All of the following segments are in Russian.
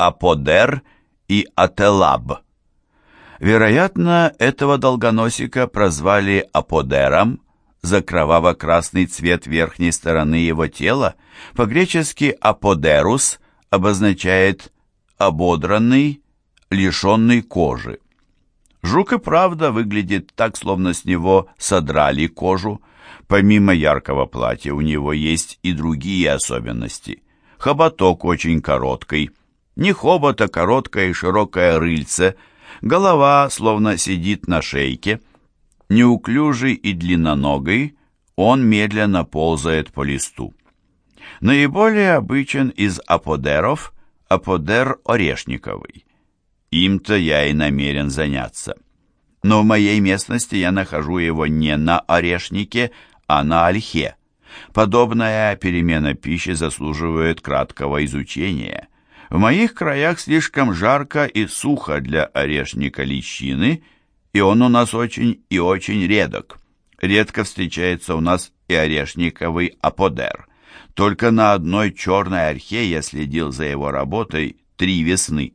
Аподер и Ателаб. Вероятно, этого долгоносика прозвали Аподером за кроваво-красный цвет верхней стороны его тела. По-гречески «аподерус» обозначает «ободранный», «лишенный кожи». Жук и правда выглядит так, словно с него содрали кожу. Помимо яркого платья у него есть и другие особенности. Хоботок очень короткий, не хобот, а короткое и широкое рыльце – Голова словно сидит на шейке. Неуклюжий и длинноногий, он медленно ползает по листу. Наиболее обычен из аподеров аподер орешниковый. Им-то я и намерен заняться. Но в моей местности я нахожу его не на орешнике, а на ольхе. Подобная перемена пищи заслуживает краткого изучения. В моих краях слишком жарко и сухо для орешника личины, и он у нас очень и очень редок. Редко встречается у нас и орешниковый аподер. Только на одной черной ольхе я следил за его работой три весны.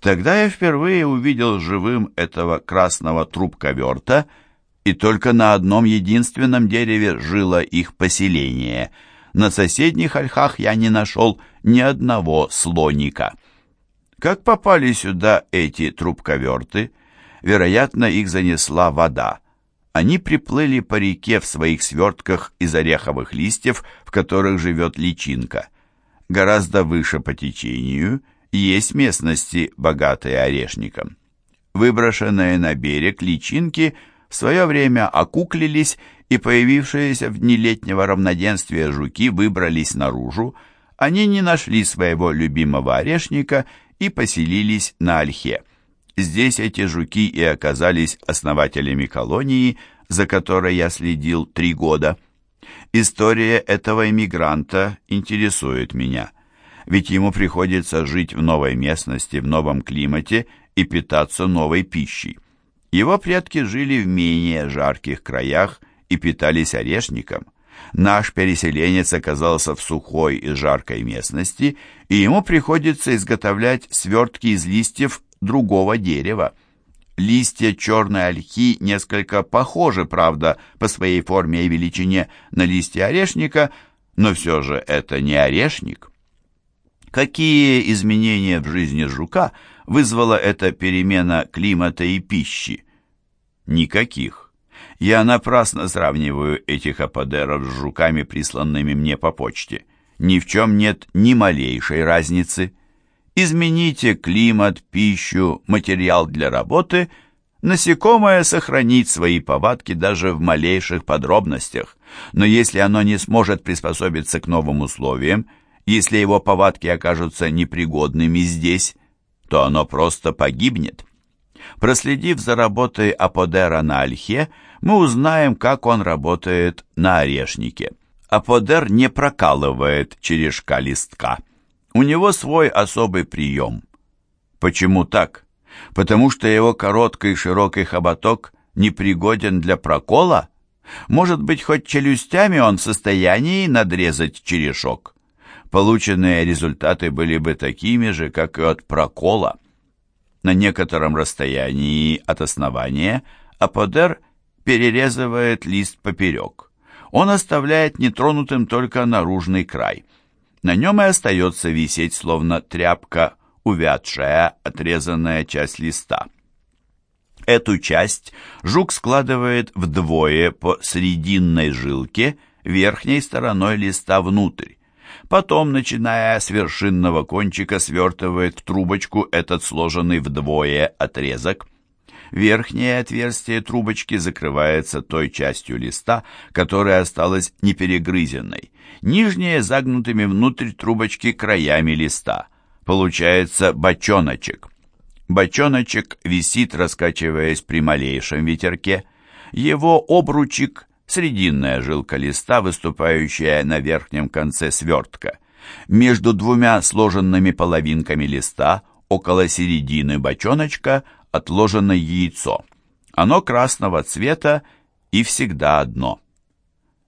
Тогда я впервые увидел живым этого красного трубковерта, и только на одном единственном дереве жило их поселение — на соседних ольхах я не нашел ни одного слоника. Как попали сюда эти трубковерты? Вероятно, их занесла вода. Они приплыли по реке в своих свертках из ореховых листьев, в которых живет личинка. Гораздо выше по течению есть местности, богатые орешником. Выброшенные на берег личинки в свое время окуклились и появившиеся в дни летнего равноденствия жуки выбрались наружу, они не нашли своего любимого орешника и поселились на ольхе. Здесь эти жуки и оказались основателями колонии, за которой я следил три года. История этого иммигранта интересует меня, ведь ему приходится жить в новой местности, в новом климате и питаться новой пищей. Его предки жили в менее жарких краях и питались орешником. Наш переселенец оказался в сухой и жаркой местности, и ему приходится изготовлять свертки из листьев другого дерева. Листья черной ольхи несколько похожи, правда, по своей форме и величине на листья орешника, но все же это не орешник. Какие изменения в жизни жука вызвала эта перемена климата и пищи? Никаких. Я напрасно сравниваю этих аподеров с жуками, присланными мне по почте. Ни в чем нет ни малейшей разницы. Измените климат, пищу, материал для работы, насекомое сохранит свои повадки даже в малейших подробностях. Но если оно не сможет приспособиться к новым условиям, если его повадки окажутся непригодными здесь, то оно просто погибнет. Проследив за работой Аподера на ольхе, мы узнаем, как он работает на орешнике. Аподер не прокалывает черешка листка. У него свой особый прием. Почему так? Потому что его короткий широкий хоботок непригоден для прокола? Может быть, хоть челюстями он в состоянии надрезать черешок? Полученные результаты были бы такими же, как и от прокола. На некотором расстоянии от основания аподер перерезывает лист поперек. Он оставляет нетронутым только наружный край. На нем и остается висеть, словно тряпка, увядшая, отрезанная часть листа. Эту часть жук складывает вдвое по срединной жилке верхней стороной листа внутрь. Потом, начиная с вершинного кончика, свертывает в трубочку этот сложенный вдвое отрезок – Верхнее отверстие трубочки закрывается той частью листа, которая осталась неперегрызенной. Нижнее загнутыми внутрь трубочки краями листа. Получается бочоночек. Бочоночек висит, раскачиваясь при малейшем ветерке. Его обручик – срединная жилка листа, выступающая на верхнем конце свертка. Между двумя сложенными половинками листа, около середины бочоночка – отложено яйцо. Оно красного цвета и всегда одно.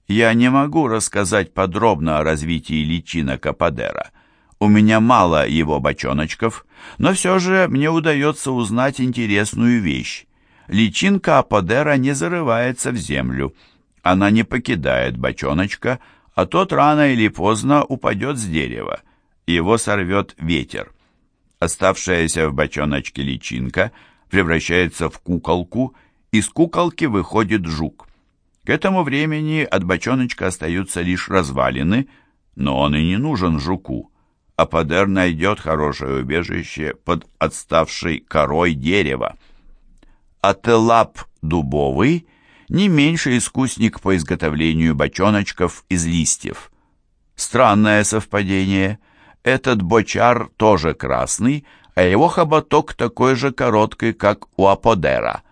Я не могу рассказать подробно о развитии личинок Ападера. У меня мало его бочоночков, но все же мне удается узнать интересную вещь. Личинка аподера не зарывается в землю. Она не покидает бочоночка, а тот рано или поздно упадет с дерева. Его сорвет ветер. Оставшаяся в бочоночке личинка превращается в куколку, из куколки выходит жук. К этому времени от бочоночка остаются лишь развалины, но он и не нужен жуку. Аподер найдет хорошее убежище под отставшей корой дерева. Ателап дубовый не меньше искусник по изготовлению бочоночков из листьев. Странное совпадение. Этот бочар тоже красный, а его хоботок такой же короткий, как у аподера.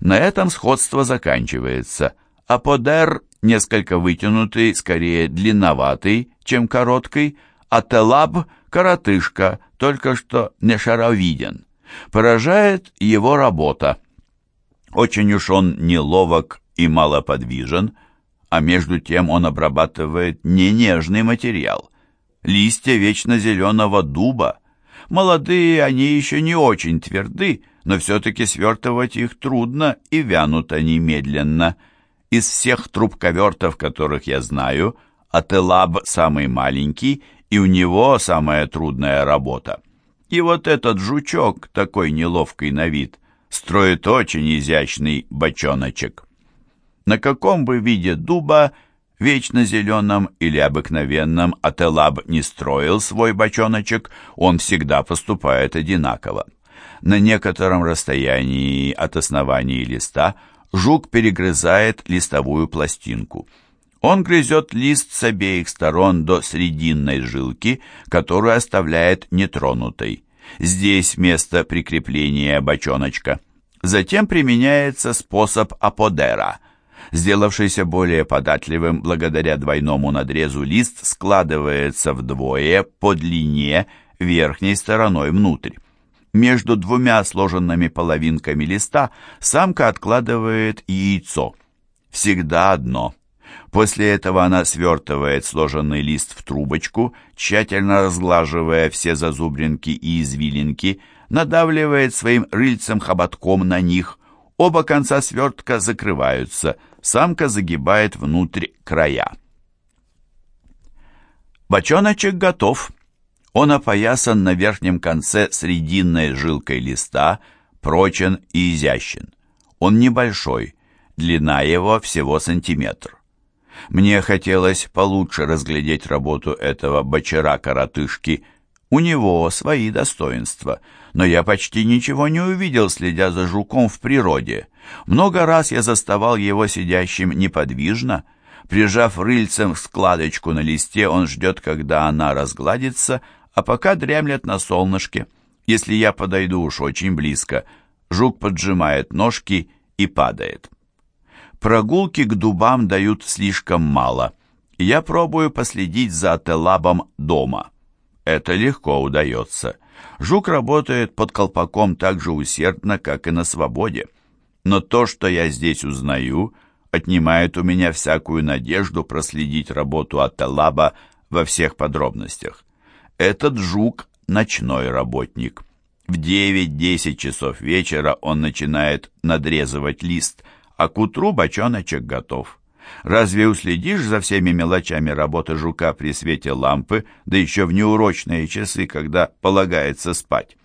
На этом сходство заканчивается. Аподер несколько вытянутый, скорее длинноватый, чем короткий, а телаб — коротышка, только что не шаровиден. Поражает его работа. Очень уж он неловок и малоподвижен, а между тем он обрабатывает не нежный материал. Листья вечно зеленого дуба. Молодые они еще не очень тверды, но все-таки свертывать их трудно и вянут они медленно. Из всех трубковертов, которых я знаю, Ателаб самый маленький, и у него самая трудная работа. И вот этот жучок, такой неловкий на вид, строит очень изящный бочоночек. На каком бы виде дуба, вечно зеленом или обыкновенном, Ателаб не строил свой бочоночек, он всегда поступает одинаково. На некотором расстоянии от основания листа жук перегрызает листовую пластинку. Он грызет лист с обеих сторон до срединной жилки, которую оставляет нетронутой. Здесь место прикрепления бочоночка. Затем применяется способ аподера. Сделавшийся более податливым благодаря двойному надрезу лист складывается вдвое по длине верхней стороной внутрь. Между двумя сложенными половинками листа самка откладывает яйцо. Всегда одно. После этого она свертывает сложенный лист в трубочку, тщательно разглаживая все зазубринки и извилинки, надавливает своим рыльцем-хоботком на них. Оба конца свертка закрываются, самка загибает внутрь края. Бочоночек готов. Он опоясан на верхнем конце срединной жилкой листа, прочен и изящен. Он небольшой, длина его всего сантиметр. Мне хотелось получше разглядеть работу этого бочара-коротышки. У него свои достоинства, но я почти ничего не увидел, следя за жуком в природе. Много раз я заставал его сидящим неподвижно. Прижав рыльцем складочку на листе, он ждет, когда она разгладится, а пока дремлет на солнышке. Если я подойду уж очень близко, жук поджимает ножки и падает. Прогулки к дубам дают слишком мало. Я пробую последить за Телабом дома. Это легко удается. Жук работает под колпаком так же усердно, как и на свободе. Но то, что я здесь узнаю, отнимает у меня всякую надежду проследить работу Ателаба во всех подробностях. Этот жук – ночной работник. В 9-10 часов вечера он начинает надрезывать лист, а к утру бочоночек готов. Разве уследишь за всеми мелочами работы жука при свете лампы, да еще в неурочные часы, когда полагается спать?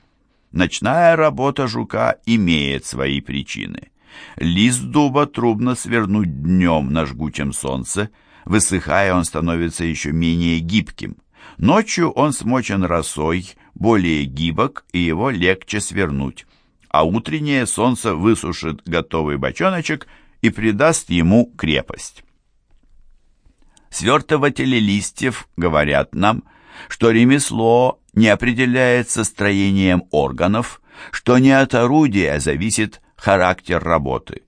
Ночная работа жука имеет свои причины. Лист дуба трудно свернуть днем на жгучем солнце, высыхая он становится еще менее гибким. Ночью он смочен росой, более гибок, и его легче свернуть. А утреннее солнце высушит готовый бочоночек и придаст ему крепость. Свертыватели листьев говорят нам, что ремесло не определяется строением органов, что не от орудия зависит характер работы.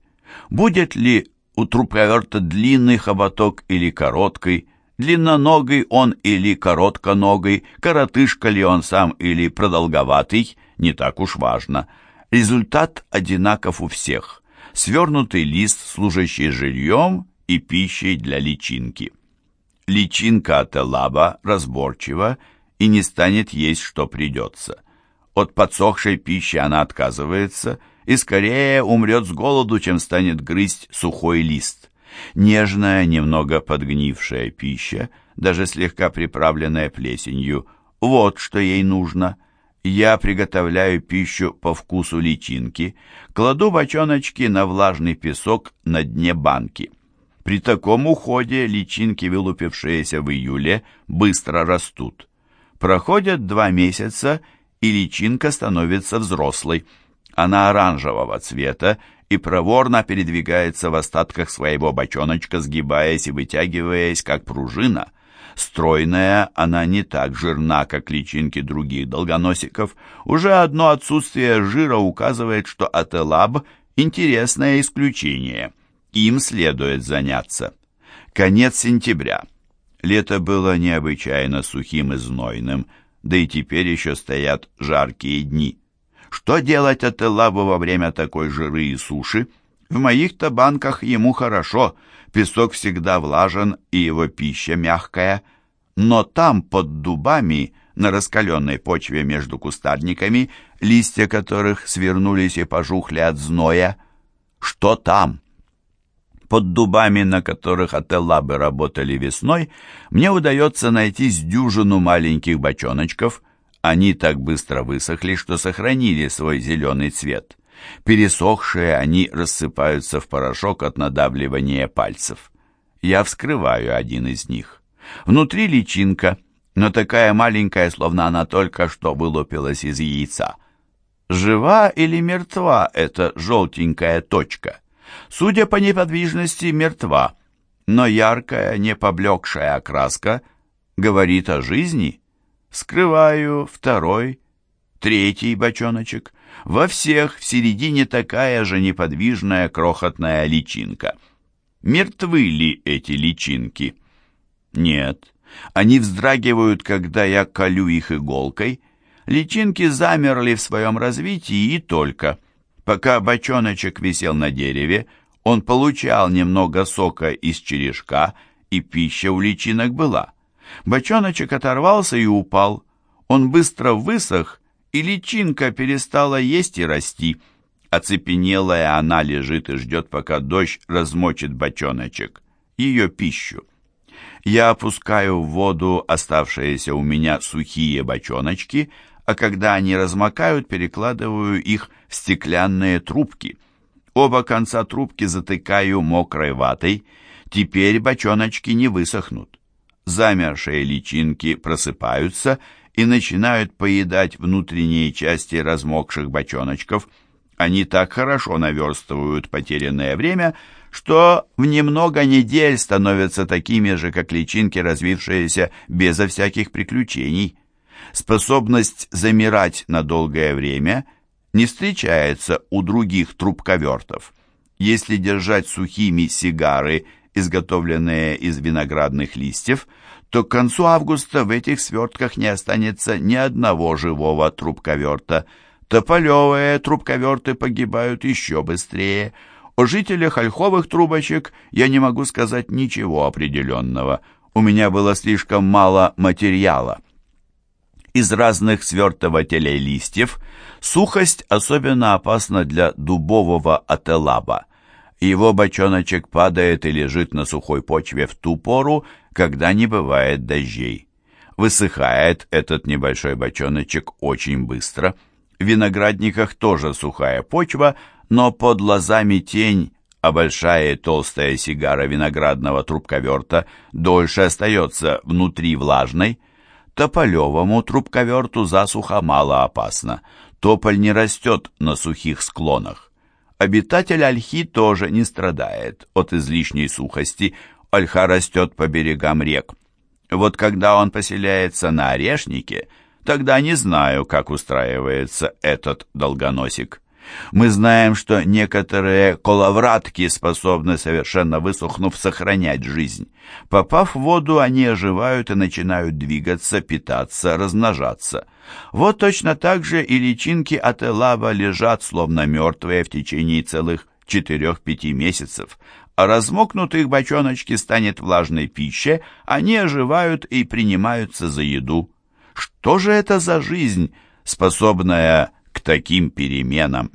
Будет ли у трубковерта длинный хоботок или короткий, Длинноногий он или коротконогий, коротышка ли он сам или продолговатый, не так уж важно. Результат одинаков у всех. Свернутый лист, служащий жильем и пищей для личинки. Личинка от элаба разборчива и не станет есть, что придется. От подсохшей пищи она отказывается и скорее умрет с голоду, чем станет грызть сухой лист. Нежная, немного подгнившая пища, даже слегка приправленная плесенью, вот что ей нужно. Я приготовляю пищу по вкусу личинки, кладу бочоночки на влажный песок на дне банки. При таком уходе личинки, вылупившиеся в июле, быстро растут. Проходят два месяца, и личинка становится взрослой. Она оранжевого цвета и проворно передвигается в остатках своего бочоночка, сгибаясь и вытягиваясь, как пружина. Стройная, она не так жирна, как личинки других долгоносиков. Уже одно отсутствие жира указывает, что ателаб – интересное исключение. Им следует заняться. Конец сентября. Лето было необычайно сухим и знойным, да и теперь еще стоят жаркие дни. Что делать от Элабу во время такой жиры и суши? В моих-то банках ему хорошо, песок всегда влажен и его пища мягкая. Но там, под дубами, на раскаленной почве между кустарниками, листья которых свернулись и пожухли от зноя, что там? Под дубами, на которых ателлабы работали весной, мне удается найти с дюжину маленьких бочоночков – они так быстро высохли, что сохранили свой зеленый цвет. Пересохшие они рассыпаются в порошок от надавливания пальцев. Я вскрываю один из них. Внутри личинка, но такая маленькая, словно она только что вылупилась из яйца. Жива или мертва эта желтенькая точка? Судя по неподвижности, мертва, но яркая, не поблекшая окраска говорит о жизни. Скрываю второй, третий бочоночек. Во всех в середине такая же неподвижная крохотная личинка. Мертвы ли эти личинки? Нет. Они вздрагивают, когда я колю их иголкой. Личинки замерли в своем развитии и только. Пока бочоночек висел на дереве, он получал немного сока из черешка, и пища у личинок была. Бочоночек оторвался и упал. Он быстро высох, и личинка перестала есть и расти. Оцепенелая она лежит и ждет, пока дождь размочит бочоночек, ее пищу. Я опускаю в воду оставшиеся у меня сухие бочоночки, а когда они размокают, перекладываю их в стеклянные трубки. Оба конца трубки затыкаю мокрой ватой. Теперь бочоночки не высохнут замершие личинки просыпаются начинают поедать внутренние части размокших бочоночков. Они так хорошо наверстывают потерянное время, что в немного недель становятся такими же, как личинки, развившиеся безо всяких приключений. Способность замирать на долгое время не встречается у других трубковертов. Если держать сухими сигары – изготовленные из виноградных листьев, то к концу августа в этих свертках не останется ни одного живого трубковерта. Тополевые трубковерты погибают еще быстрее. О жителях ольховых трубочек я не могу сказать ничего определенного. У меня было слишком мало материала. Из разных свертывателей листьев сухость особенно опасна для дубового ателаба. Его бочоночек падает и лежит на сухой почве в ту пору, когда не бывает дождей. Высыхает этот небольшой бочоночек очень быстро. В виноградниках тоже сухая почва, но под лозами тень, а большая толстая сигара виноградного трубковерта дольше остается внутри влажной. Тополевому трубковерту засуха мало опасна. Тополь не растет на сухих склонах. Обитатель ольхи тоже не страдает от излишней сухости, ольха растет по берегам рек. Вот когда он поселяется на орешнике, тогда не знаю, как устраивается этот долгоносик. Мы знаем, что некоторые коловратки способны, совершенно высохнув, сохранять жизнь. Попав в воду, они оживают и начинают двигаться, питаться, размножаться. Вот точно так же и личинки от элаба лежат, словно мертвые, в течение целых четырех-пяти месяцев. А размокнут их бочоночки станет влажной пищей, они оживают и принимаются за еду. Что же это за жизнь, способная к таким переменам?